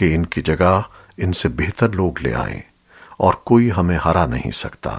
कि इनकी जगह इनसे बेहतर लोग ले आए और कोई हमें हरा नहीं सकता।